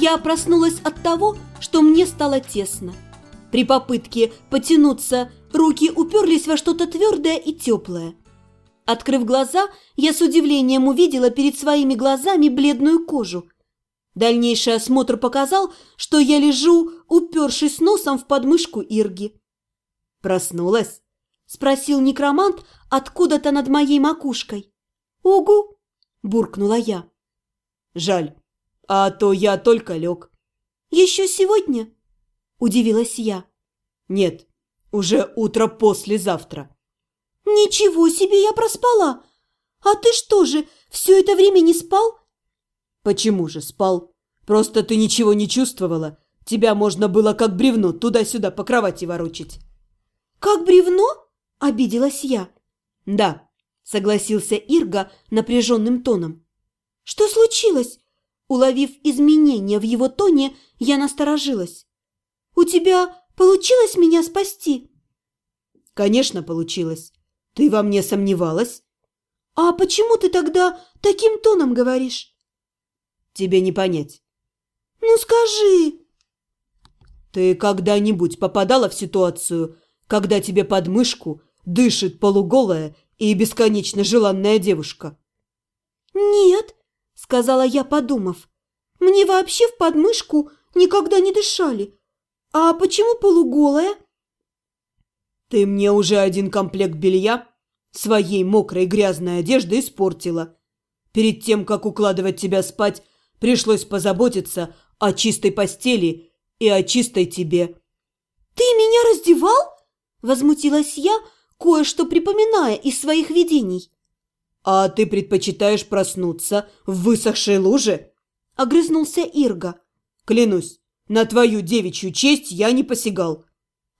Я проснулась от того, что мне стало тесно. При попытке потянуться, руки уперлись во что-то твердое и теплое. Открыв глаза, я с удивлением увидела перед своими глазами бледную кожу. Дальнейший осмотр показал, что я лежу, упершись носом в подмышку Ирги. «Проснулась?» – спросил некромант откуда-то над моей макушкой. «Угу!» – буркнула я. «Жаль, а то я только лег». «Еще сегодня?» – удивилась я. «Нет, уже утро послезавтра». «Ничего себе, я проспала! А ты что же, все это время не спал?» «Почему же спал? Просто ты ничего не чувствовала. Тебя можно было как бревно туда-сюда по кровати ворочить». «Как бревно?» – обиделась я. «Да», – согласился Ирга напряженным тоном. «Что случилось?» Уловив изменения в его тоне, я насторожилась. «У тебя получилось меня спасти?» «Конечно, получилось. Ты во мне сомневалась?» «А почему ты тогда таким тоном говоришь?» «Тебе не понять». «Ну скажи!» «Ты когда-нибудь попадала в ситуацию, когда тебе под мышку дышит полуголая и бесконечно желанная девушка?» «Нет», — сказала я, подумав. «Мне вообще в подмышку никогда не дышали. А почему полуголая?» «Ты мне уже один комплект белья своей мокрой грязной одежды испортила. Перед тем, как укладывать тебя спать, пришлось позаботиться о чистой постели и о чистой тебе». «Ты меня раздевал?» – возмутилась я, кое-что припоминая из своих видений. «А ты предпочитаешь проснуться в высохшей луже?» – огрызнулся Ирга. «Клянусь, на твою девичью честь я не посягал».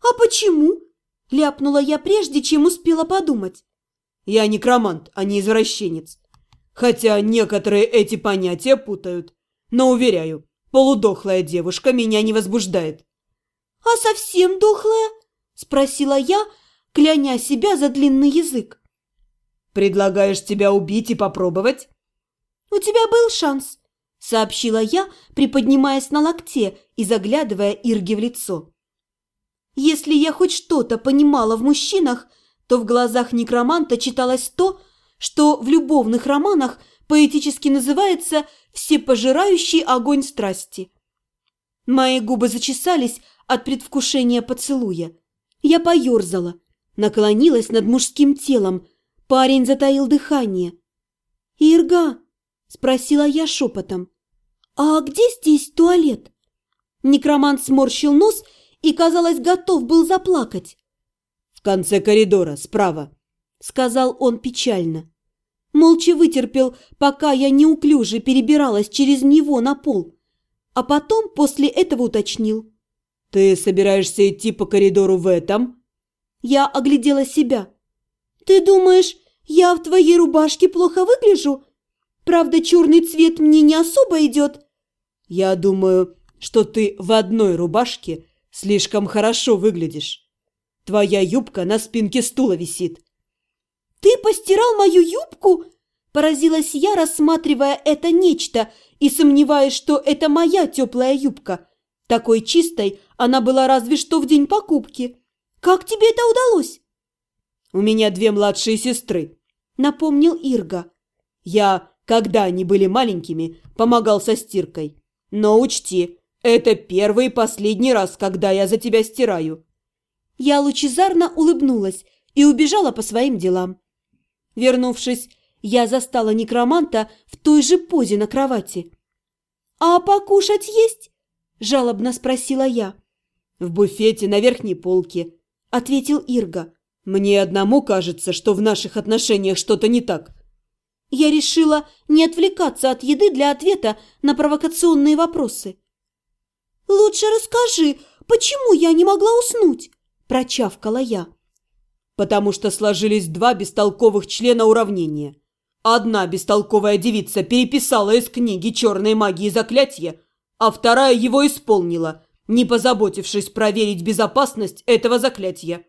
«А почему?» – ляпнула я прежде, чем успела подумать. «Я некромант, а не извращенец. Хотя некоторые эти понятия путают. Но, уверяю, полудохлая девушка меня не возбуждает». «А совсем дохлая?» – спросила я, кляня себя за длинный язык. Предлагаешь тебя убить и попробовать?» «У тебя был шанс», — сообщила я, приподнимаясь на локте и заглядывая Ирге в лицо. Если я хоть что-то понимала в мужчинах, то в глазах некроманта читалось то, что в любовных романах поэтически называется «всепожирающий огонь страсти». Мои губы зачесались от предвкушения поцелуя. Я поерзала, наклонилась над мужским телом, Парень затаил дыхание. «Ирга?» – спросила я шепотом. «А где здесь туалет?» Некромант сморщил нос и, казалось, готов был заплакать. «В конце коридора, справа», – сказал он печально. Молча вытерпел, пока я неуклюже перебиралась через него на пол. А потом после этого уточнил. «Ты собираешься идти по коридору в этом?» Я оглядела себя. «Ты думаешь, я в твоей рубашке плохо выгляжу? Правда, черный цвет мне не особо идет?» «Я думаю, что ты в одной рубашке слишком хорошо выглядишь. Твоя юбка на спинке стула висит». «Ты постирал мою юбку?» Поразилась я, рассматривая это нечто и сомневаясь, что это моя теплая юбка. Такой чистой она была разве что в день покупки. «Как тебе это удалось?» «У меня две младшие сестры», — напомнил Ирга. «Я, когда они были маленькими, помогал со стиркой. Но учти, это первый и последний раз, когда я за тебя стираю». Я лучезарно улыбнулась и убежала по своим делам. Вернувшись, я застала некроманта в той же позе на кровати. «А покушать есть?» – жалобно спросила я. «В буфете на верхней полке», – ответил Ирга. Мне одному кажется, что в наших отношениях что-то не так. Я решила не отвлекаться от еды для ответа на провокационные вопросы. «Лучше расскажи, почему я не могла уснуть?» – прочавкала я. «Потому что сложились два бестолковых члена уравнения. Одна бестолковая девица переписала из книги черной магии заклятия, а вторая его исполнила, не позаботившись проверить безопасность этого заклятия.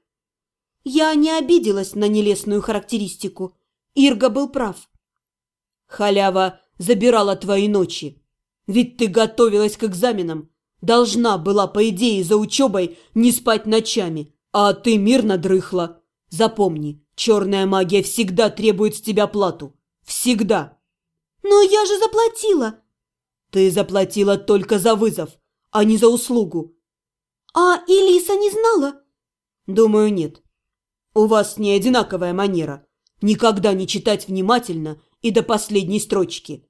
Я не обиделась на нелестную характеристику. Ирга был прав. Халява забирала твои ночи. Ведь ты готовилась к экзаменам. Должна была, по идее, за учебой не спать ночами, а ты мирно дрыхла. Запомни, черная магия всегда требует с тебя плату. Всегда. Но я же заплатила. Ты заплатила только за вызов, а не за услугу. А Элиса не знала? Думаю, нет. У вас не одинаковая манера. Никогда не читать внимательно и до последней строчки.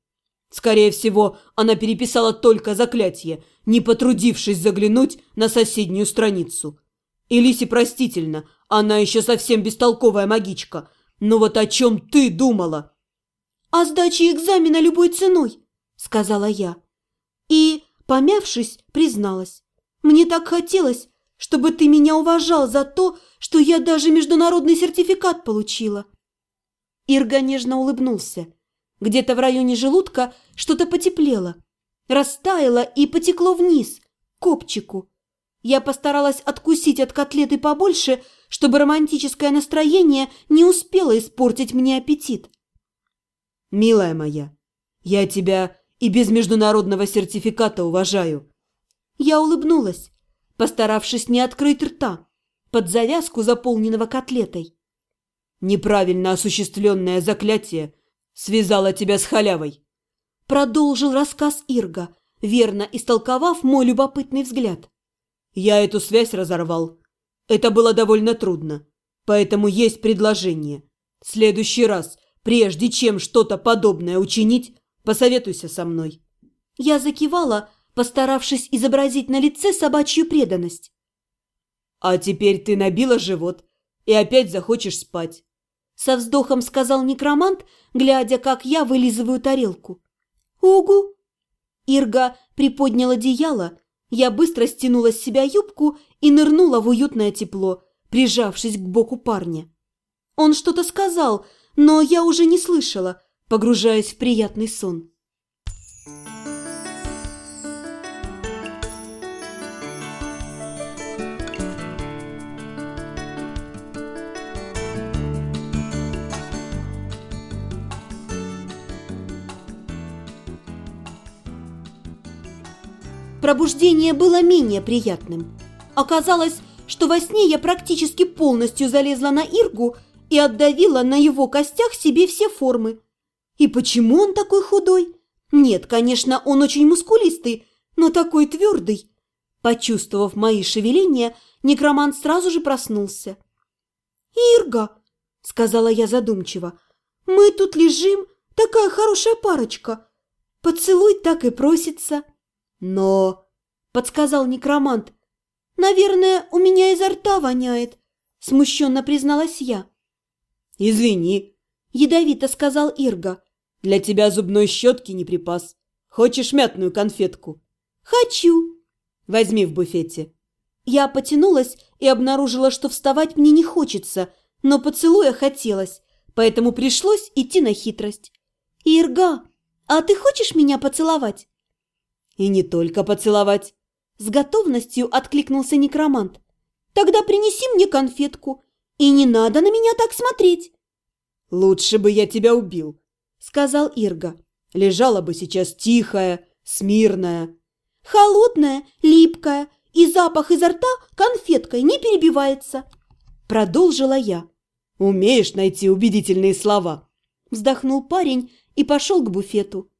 Скорее всего, она переписала только заклятие, не потрудившись заглянуть на соседнюю страницу. Элисе простительно, она еще совсем бестолковая магичка. Но вот о чем ты думала? «О сдаче экзамена любой ценой», — сказала я. И, помявшись, призналась. «Мне так хотелось, чтобы ты меня уважал за то, что я даже международный сертификат получила». Ирга нежно улыбнулся. Где-то в районе желудка что-то потеплело, растаяло и потекло вниз, к копчику. Я постаралась откусить от котлеты побольше, чтобы романтическое настроение не успело испортить мне аппетит. «Милая моя, я тебя и без международного сертификата уважаю». Я улыбнулась, постаравшись не открыть рта, под завязку, заполненного котлетой. «Неправильно осуществленное заклятие – связала тебя с халявой!» Продолжил рассказ Ирга, верно истолковав мой любопытный взгляд. «Я эту связь разорвал. Это было довольно трудно, поэтому есть предложение. В следующий раз, прежде чем что-то подобное учинить, посоветуйся со мной». Я закивала, постаравшись изобразить на лице собачью преданность. «А теперь ты набила живот и опять захочешь спать. Со вздохом сказал некромант, глядя, как я вылизываю тарелку. «Угу!» Ирга приподняла одеяло. Я быстро стянула с себя юбку и нырнула в уютное тепло, прижавшись к боку парня. Он что-то сказал, но я уже не слышала, погружаясь в приятный сон. Пробуждение было менее приятным. Оказалось, что во сне я практически полностью залезла на Иргу и отдавила на его костях себе все формы. И почему он такой худой? Нет, конечно, он очень мускулистый, но такой твердый. Почувствовав мои шевеления, некромант сразу же проснулся. «Ирга!» – сказала я задумчиво. «Мы тут лежим, такая хорошая парочка. Поцелуй так и просится». «Но...» – подсказал некромант. «Наверное, у меня изо рта воняет», – смущенно призналась я. «Извини», – ядовито сказал Ирга. «Для тебя зубной щетки не припас. Хочешь мятную конфетку?» «Хочу». «Возьми в буфете». Я потянулась и обнаружила, что вставать мне не хочется, но поцелуя хотелось, поэтому пришлось идти на хитрость. «Ирга, а ты хочешь меня поцеловать?» И не только поцеловать. С готовностью откликнулся некромант. Тогда принеси мне конфетку. И не надо на меня так смотреть. Лучше бы я тебя убил, сказал Ирга. Лежала бы сейчас тихая, смирная. Холодная, липкая, и запах изо рта конфеткой не перебивается. Продолжила я. Умеешь найти убедительные слова. Вздохнул парень и пошел к буфету.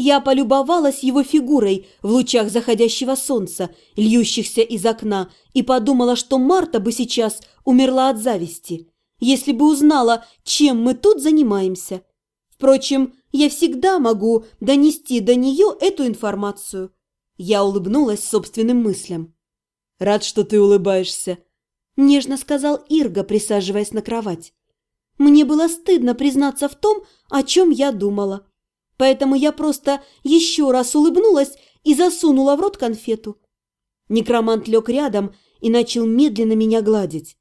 Я полюбовалась его фигурой в лучах заходящего солнца, льющихся из окна, и подумала, что Марта бы сейчас умерла от зависти, если бы узнала, чем мы тут занимаемся. Впрочем, я всегда могу донести до нее эту информацию. Я улыбнулась собственным мыслям. «Рад, что ты улыбаешься», – нежно сказал Ирга, присаживаясь на кровать. Мне было стыдно признаться в том, о чем я думала поэтому я просто еще раз улыбнулась и засунула в рот конфету. Некромант лег рядом и начал медленно меня гладить.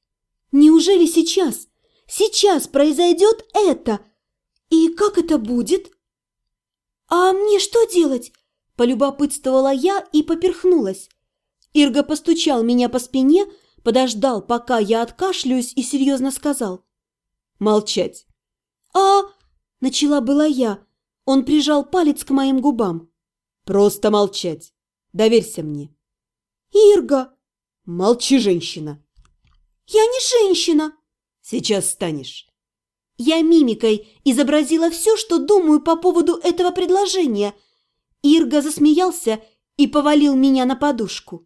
«Неужели сейчас, сейчас произойдет это? И как это будет?» «А мне что делать?» – полюбопытствовала я и поперхнулась. Ирга постучал меня по спине, подождал, пока я откашлюсь, и серьезно сказал. «Молчать». «А...» – начала была я, он прижал палец к моим губам. Просто молчать. Доверься мне. Ирга! Молчи, женщина. Я не женщина. Сейчас станешь. Я мимикой изобразила все, что думаю по поводу этого предложения. Ирга засмеялся и повалил меня на подушку.